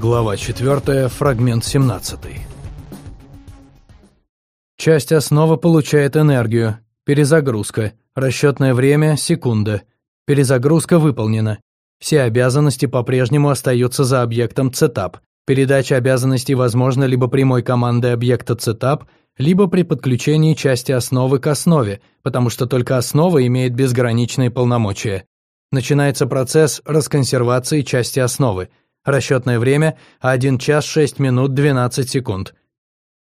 Глава 4, фрагмент 17. Часть основы получает энергию. Перезагрузка. Расчетное время – секунда. Перезагрузка выполнена. Все обязанности по-прежнему остаются за объектом CETAP. Передача обязанностей возможна либо прямой командой объекта CETAP, либо при подключении части основы к основе, потому что только основа имеет безграничные полномочия. Начинается процесс расконсервации части основы – Расчетное время – 1 час 6 минут 12 секунд.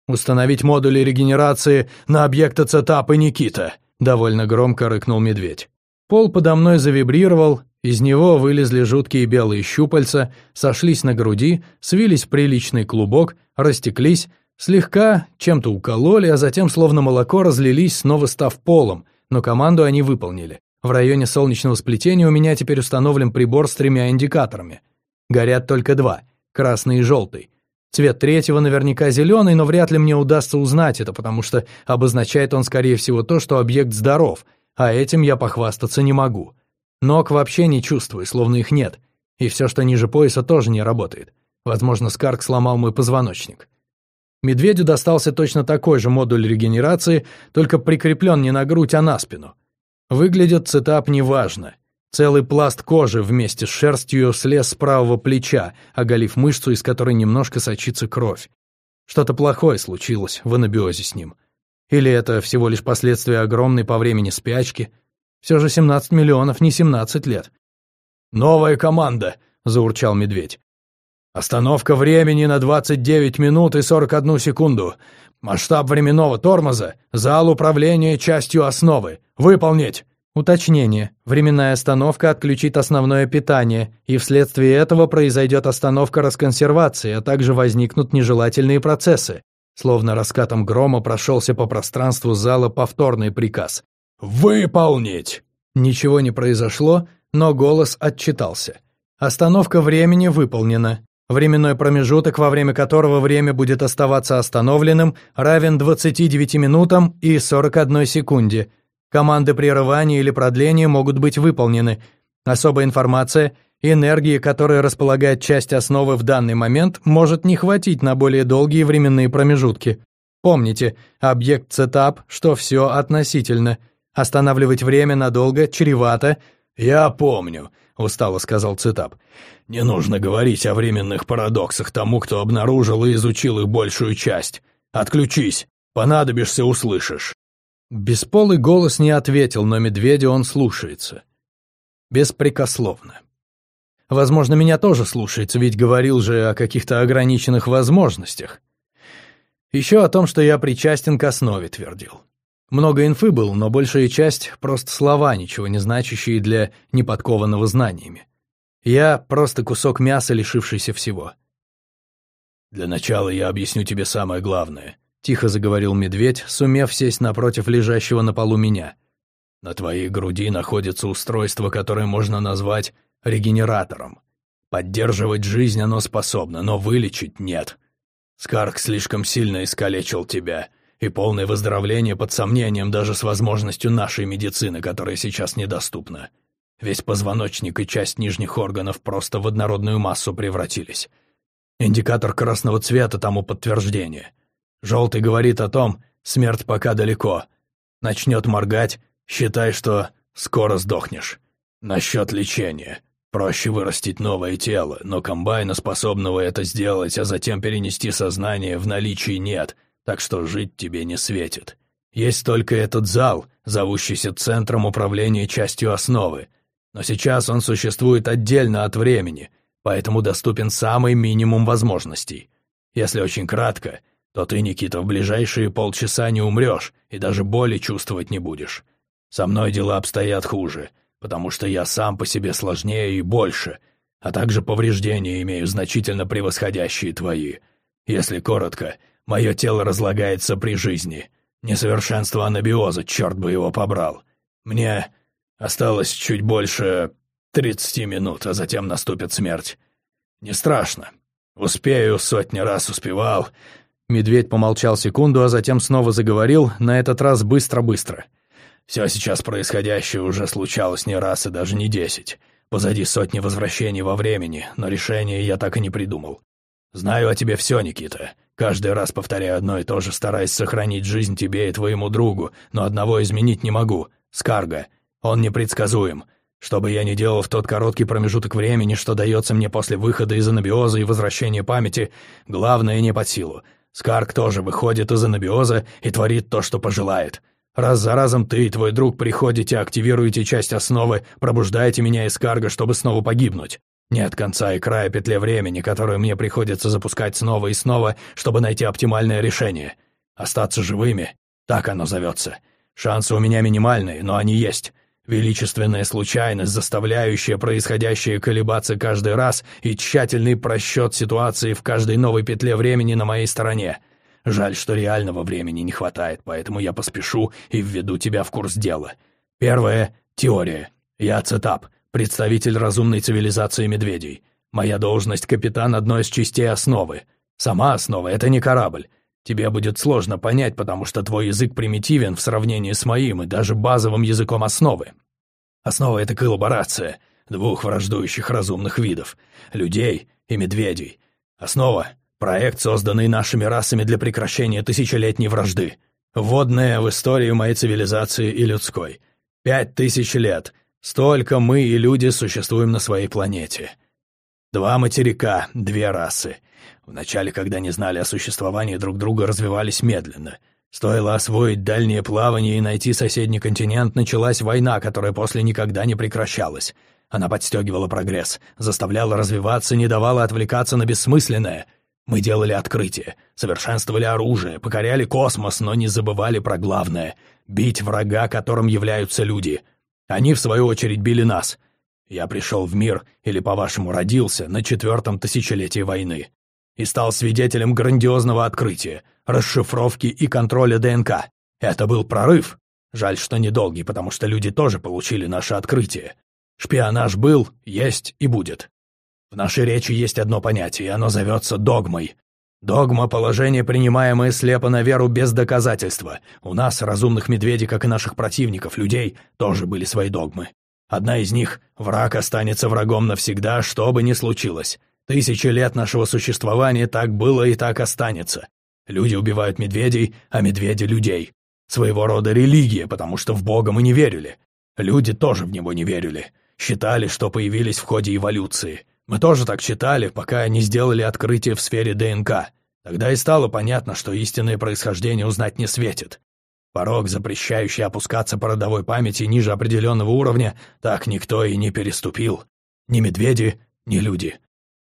«Установить модули регенерации на объекты Цетап и Никита», – довольно громко рыкнул медведь. Пол подо мной завибрировал, из него вылезли жуткие белые щупальца, сошлись на груди, свились в приличный клубок, растеклись, слегка чем-то укололи, а затем словно молоко разлились, снова став полом, но команду они выполнили. В районе солнечного сплетения у меня теперь установлен прибор с тремя индикаторами – Горят только два – красный и желтый. Цвет третьего наверняка зеленый, но вряд ли мне удастся узнать это, потому что обозначает он, скорее всего, то, что объект здоров, а этим я похвастаться не могу. Ног вообще не чувствую, словно их нет. И все, что ниже пояса, тоже не работает. Возможно, Скарк сломал мой позвоночник. Медведю достался точно такой же модуль регенерации, только прикреплен не на грудь, а на спину. Выглядит цитап неважно. Целый пласт кожи вместе с шерстью слез с правого плеча, оголив мышцу, из которой немножко сочится кровь. Что-то плохое случилось в анабиозе с ним. Или это всего лишь последствия огромной по времени спячки? Все же 17 миллионов, не 17 лет. «Новая команда!» — заурчал медведь. «Остановка времени на 29 минут и 41 секунду. Масштаб временного тормоза — зал управления частью основы. Выполнить!» Уточнение. Временная остановка отключит основное питание, и вследствие этого произойдет остановка расконсервации, а также возникнут нежелательные процессы. Словно раскатом грома прошелся по пространству зала повторный приказ. «Выполнить!» Ничего не произошло, но голос отчитался. Остановка времени выполнена. Временной промежуток, во время которого время будет оставаться остановленным, равен 29 минутам и 41 секунде – Команды прерывания или продления могут быть выполнены. Особая информация, энергии, которой располагает часть основы в данный момент, может не хватить на более долгие временные промежутки. Помните, объект сетап, что все относительно. Останавливать время надолго чревато. «Я помню», — устало сказал Сетап. «Не нужно говорить о временных парадоксах тому, кто обнаружил и изучил их большую часть. Отключись, понадобишься, услышишь». Бесполый голос не ответил, но медведя он слушается. Беспрекословно. Возможно, меня тоже слушается, ведь говорил же о каких-то ограниченных возможностях. Еще о том, что я причастен к основе, твердил. Много инфы было, но большая часть — просто слова, ничего не значащие для неподкованного знаниями. Я — просто кусок мяса, лишившийся всего. «Для начала я объясню тебе самое главное», Тихо заговорил медведь, сумев сесть напротив лежащего на полу меня. «На твоей груди находится устройство, которое можно назвать регенератором. Поддерживать жизнь оно способно, но вылечить нет. Скарк слишком сильно искалечил тебя, и полное выздоровление под сомнением даже с возможностью нашей медицины, которая сейчас недоступна. Весь позвоночник и часть нижних органов просто в однородную массу превратились. Индикатор красного цвета тому подтверждение». Желтый говорит о том, смерть пока далеко. Начнет моргать, считай, что скоро сдохнешь. Насчет лечения. Проще вырастить новое тело, но комбайна, способного это сделать, а затем перенести сознание, в наличии нет, так что жить тебе не светит. Есть только этот зал, зовущийся Центром управления частью основы. Но сейчас он существует отдельно от времени, поэтому доступен самый минимум возможностей. Если очень кратко — то ты, Никита, в ближайшие полчаса не умрешь и даже боли чувствовать не будешь. Со мной дела обстоят хуже, потому что я сам по себе сложнее и больше, а также повреждения имею значительно превосходящие твои. Если коротко, мое тело разлагается при жизни. Несовершенство анабиоза, черт бы его побрал. Мне осталось чуть больше тридцати минут, а затем наступит смерть. Не страшно. Успею, сотни раз успевал, Медведь помолчал секунду, а затем снова заговорил, на этот раз быстро-быстро. «Все сейчас происходящее уже случалось не раз и даже не десять. Позади сотни возвращений во времени, но решение я так и не придумал. Знаю о тебе все, Никита. Каждый раз повторяю одно и то же, стараясь сохранить жизнь тебе и твоему другу, но одного изменить не могу. Скарга. Он непредсказуем. Что бы я ни делал в тот короткий промежуток времени, что дается мне после выхода из анабиоза и возвращения памяти, главное не под силу. Скарг тоже выходит из анабиоза и творит то, что пожелает. Раз за разом ты и твой друг приходите, активируете часть основы, пробуждаете меня из карга, чтобы снова погибнуть. Нет конца и края петле времени, которую мне приходится запускать снова и снова, чтобы найти оптимальное решение. Остаться живыми — так оно зовется. Шансы у меня минимальные, но они есть. Величественная случайность, заставляющая происходящее колебаться каждый раз, и тщательный просчет ситуации в каждой новой петле времени на моей стороне. Жаль, что реального времени не хватает, поэтому я поспешу и введу тебя в курс дела. Первое — теория. Я цитап, представитель разумной цивилизации медведей. Моя должность — капитан одной из частей основы. Сама основа — это не корабль. Тебе будет сложно понять, потому что твой язык примитивен в сравнении с моим и даже базовым языком основы. Основа — это коллаборация двух враждующих разумных видов — людей и медведей. Основа — проект, созданный нашими расами для прекращения тысячелетней вражды. Вводная в историю моей цивилизации и людской. Пять тысяч лет. Столько мы и люди существуем на своей планете. Два материка, две расы — Вначале, когда не знали о существовании друг друга, развивались медленно. Стоило освоить дальнее плавание и найти соседний континент, началась война, которая после никогда не прекращалась. Она подстегивала прогресс, заставляла развиваться, не давала отвлекаться на бессмысленное. Мы делали открытия, совершенствовали оружие, покоряли космос, но не забывали про главное — бить врага, которым являются люди. Они, в свою очередь, били нас. Я пришел в мир, или, по-вашему, родился, на четвертом тысячелетии войны и стал свидетелем грандиозного открытия, расшифровки и контроля ДНК. Это был прорыв. Жаль, что недолгий, потому что люди тоже получили наше открытие. Шпионаж был, есть и будет. В нашей речи есть одно понятие, и оно зовется догмой. Догма — положение, принимаемое слепо на веру без доказательства. У нас, разумных медведей, как и наших противников, людей, тоже были свои догмы. Одна из них — враг останется врагом навсегда, что бы ни случилось. Тысячи лет нашего существования так было и так останется. Люди убивают медведей, а медведи — людей. Своего рода религия, потому что в Бога мы не верили. Люди тоже в него не верили. Считали, что появились в ходе эволюции. Мы тоже так считали, пока не сделали открытие в сфере ДНК. Тогда и стало понятно, что истинное происхождение узнать не светит. Порог, запрещающий опускаться по родовой памяти ниже определенного уровня, так никто и не переступил. Ни медведи, ни люди.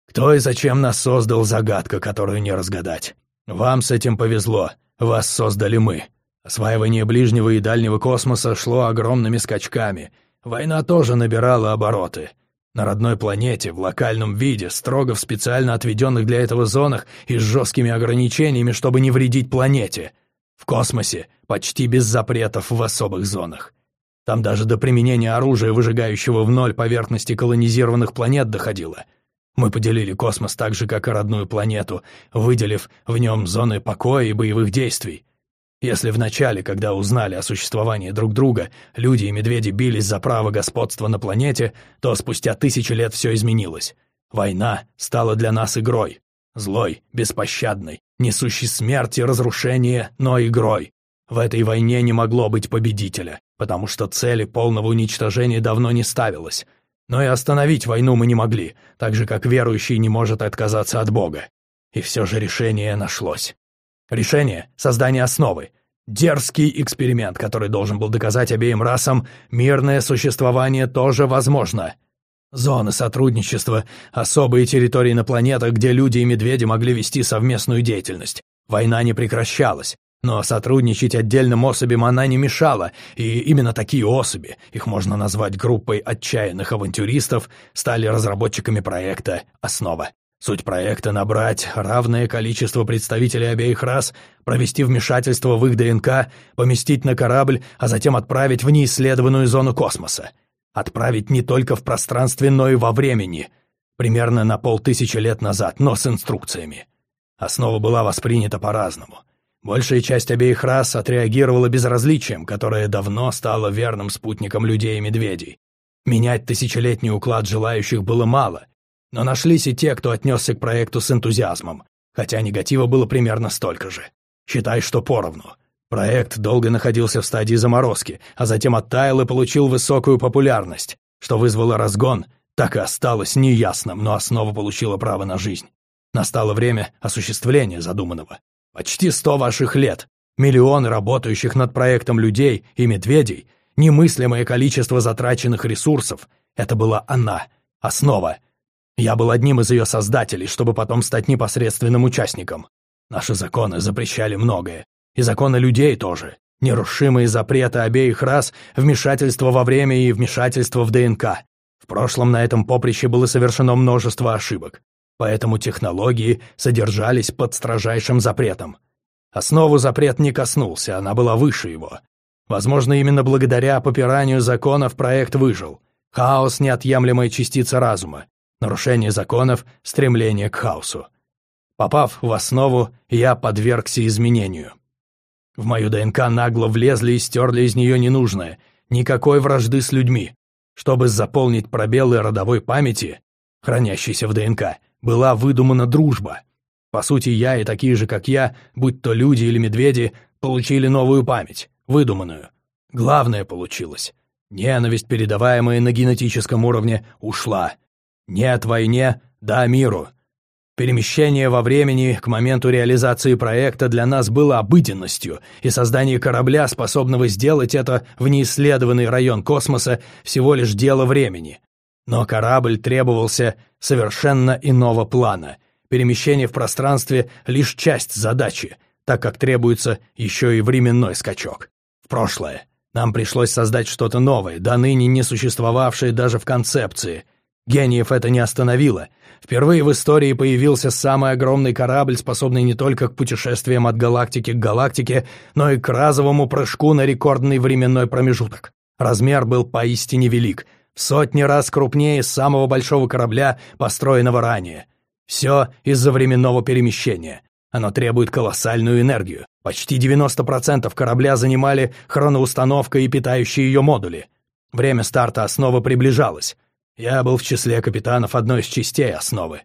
Кто и зачем нас создал, загадка, которую не разгадать. Вам с этим повезло, вас создали мы. Осваивание ближнего и дальнего космоса шло огромными скачками. Война тоже набирала обороты. На родной планете, в локальном виде, строго в специально отведенных для этого зонах и с жесткими ограничениями, чтобы не вредить планете. В космосе почти без запретов в особых зонах. Там даже до применения оружия, выжигающего в ноль поверхности колонизированных планет, доходило — мы поделили космос так же, как и родную планету, выделив в нем зоны покоя и боевых действий. Если в начале, когда узнали о существовании друг друга, люди и медведи бились за право господства на планете, то спустя тысячи лет все изменилось. Война стала для нас игрой. Злой, беспощадной, несущей смерть и разрушение, но игрой. В этой войне не могло быть победителя, потому что цели полного уничтожения давно не ставилось. Но и остановить войну мы не могли, так же, как верующий не может отказаться от Бога. И все же решение нашлось. Решение — создание основы. Дерзкий эксперимент, который должен был доказать обеим расам, мирное существование тоже возможно. Зоны сотрудничества, особые территории на планетах, где люди и медведи могли вести совместную деятельность. Война не прекращалась, но сотрудничать отдельным особям она не мешала, и именно такие особи, их можно назвать группой отчаянных авантюристов, стали разработчиками проекта «Основа». Суть проекта — набрать равное количество представителей обеих рас, провести вмешательство в их ДНК, поместить на корабль, а затем отправить в неисследованную зону космоса. Отправить не только в пространстве, но и во времени. Примерно на полтысячи лет назад, но с инструкциями. Основа была воспринята по-разному. Большая часть обеих рас отреагировала безразличием, которое давно стало верным спутником людей и медведей. Менять тысячелетний уклад желающих было мало. Но нашлись и те, кто отнесся к проекту с энтузиазмом, хотя негатива было примерно столько же. Считай, что поровну. Проект долго находился в стадии заморозки, а затем оттаял и получил высокую популярность, что вызвало разгон, так и осталось неясным, но основа получила право на жизнь. Настало время осуществления задуманного. Почти сто ваших лет, миллионы работающих над проектом людей и медведей, немыслимое количество затраченных ресурсов — это была она, основа. Я был одним из ее создателей, чтобы потом стать непосредственным участником. Наши законы запрещали многое, и законы людей тоже. Нерушимые запреты обеих рас, вмешательство во время и вмешательство в ДНК. В прошлом на этом поприще было совершено множество ошибок, поэтому технологии содержались под строжайшим запретом. Основу запрет не коснулся, она была выше его. Возможно, именно благодаря попиранию законов проект выжил. Хаос — неотъемлемая частица разума. Нарушение законов — стремление к хаосу. Попав в основу, я подвергся изменению. В мою ДНК нагло влезли и стерли из нее ненужное, никакой вражды с людьми. Чтобы заполнить пробелы родовой памяти, хранящейся в ДНК, была выдумана дружба. По сути, я и такие же, как я, будь то люди или медведи, получили новую память, выдуманную. Главное получилось. Ненависть, передаваемая на генетическом уровне, ушла. Нет войне, да миру. Перемещение во времени к моменту реализации проекта для нас было обыденностью, и создание корабля, способного сделать это в неисследованный район космоса, всего лишь дело времени. Но корабль требовался совершенно иного плана. Перемещение в пространстве — лишь часть задачи, так как требуется еще и временной скачок. В прошлое. Нам пришлось создать что-то новое, до ныне не существовавшее даже в концепции — Гениев это не остановило. Впервые в истории появился самый огромный корабль, способный не только к путешествиям от галактики к галактике, но и к разовому прыжку на рекордный временной промежуток. Размер был поистине велик, в сотни раз крупнее самого большого корабля, построенного ранее. Все из-за временного перемещения. Оно требует колоссальную энергию. Почти 90% корабля занимали хроноустановка и питающие ее модули. Время старта основы приближалось. Я был в числе капитанов одной из частей основы.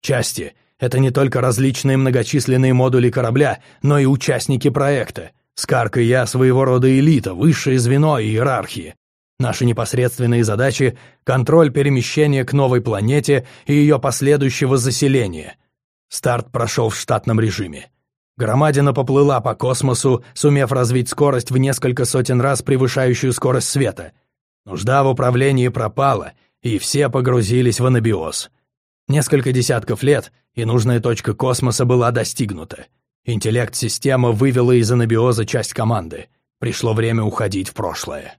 Части — это не только различные многочисленные модули корабля, но и участники проекта. Скарк и я своего рода элита, высшее звено иерархии. Наши непосредственные задачи — контроль перемещения к новой планете и ее последующего заселения. Старт прошел в штатном режиме. Громадина поплыла по космосу, сумев развить скорость в несколько сотен раз превышающую скорость света. Нужда в управлении пропала — и все погрузились в анабиоз. Несколько десятков лет, и нужная точка космоса была достигнута. Интеллект-система вывела из анабиоза часть команды. Пришло время уходить в прошлое.